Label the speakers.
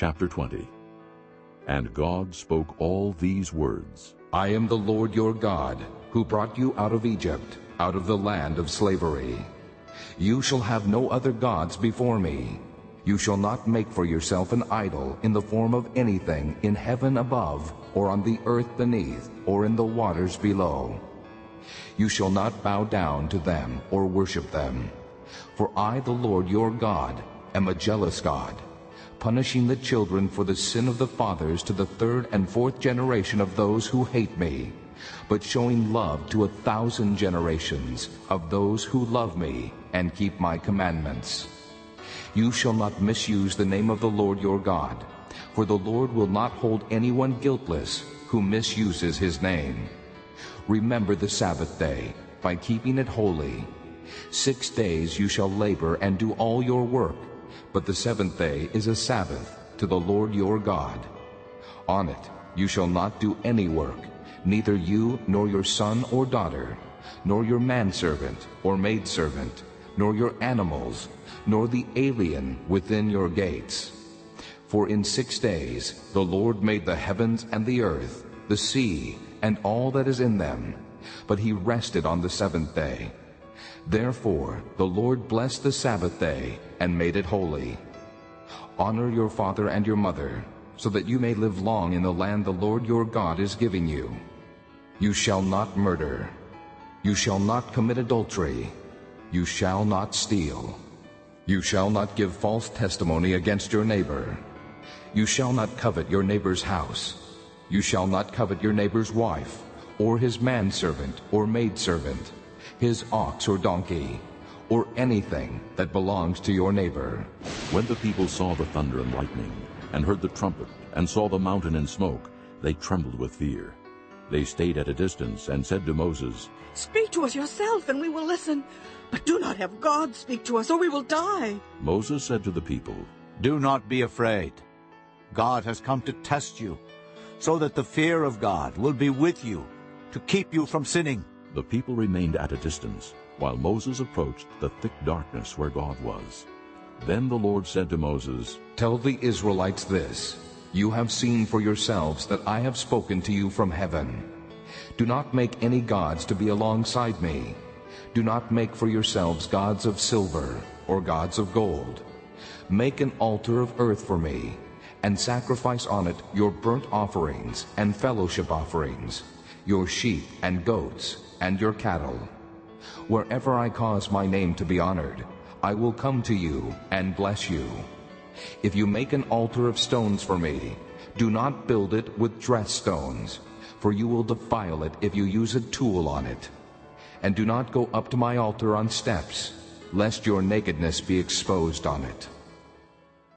Speaker 1: Chapter 20 And God spoke all these words.
Speaker 2: I am the Lord your God, who brought you out of Egypt, out of the land of slavery. You shall have no other gods before me. You shall not make for yourself an idol in the form of anything in heaven above, or on the earth beneath, or in the waters below. You shall not bow down to them or worship them. For I, the Lord your God, am a jealous God, punishing the children for the sin of the fathers to the third and fourth generation of those who hate me, but showing love to a thousand generations of those who love me and keep my commandments. You shall not misuse the name of the Lord your God, for the Lord will not hold anyone guiltless who misuses his name. Remember the Sabbath day by keeping it holy. Six days you shall labor and do all your work, but the seventh day is a Sabbath to the Lord your God. On it you shall not do any work, neither you nor your son or daughter, nor your manservant or maidservant, nor your animals, nor the alien within your gates. For in six days the Lord made the heavens and the earth, the sea, and all that is in them, but he rested on the seventh day. Therefore the Lord blessed the Sabbath day and made it holy. Honor your father and your mother, so that you may live long in the land the Lord your God is giving you. You shall not murder. You shall not commit adultery. You shall not steal. You shall not give false testimony against your neighbor. You shall not covet your neighbor's house. You shall not covet your neighbor's wife, or his manservant or maidservant, his ox or donkey, or anything that belongs to your neighbor.
Speaker 1: When the people saw the thunder and lightning, and heard the trumpet, and saw the mountain in smoke, they trembled with fear. They stayed at a distance and said to Moses,
Speaker 3: Speak to us yourself, and we will listen. But do not have God speak to us, or we will die.
Speaker 1: Moses said to the people,
Speaker 4: Do not be afraid. God has come to test you, so that the fear of God will be with you, to keep you from sinning.
Speaker 1: The people remained at a distance, while Moses approached the thick darkness where God was. Then the Lord said to Moses,
Speaker 2: Tell the Israelites this, You have seen for yourselves that I have spoken to you from heaven. Do not make any gods to be alongside me. Do not make for yourselves gods of silver or gods of gold. Make an altar of earth for me, and sacrifice on it your burnt offerings and fellowship offerings, your sheep and goats, and your cattle. Wherever I cause my name to be honored, I will come to you and bless you. If you make an altar of stones for me, do not build it with dressed stones, for you will defile it if you use a tool on it. And do not go up to my altar on steps, lest your nakedness be exposed on it.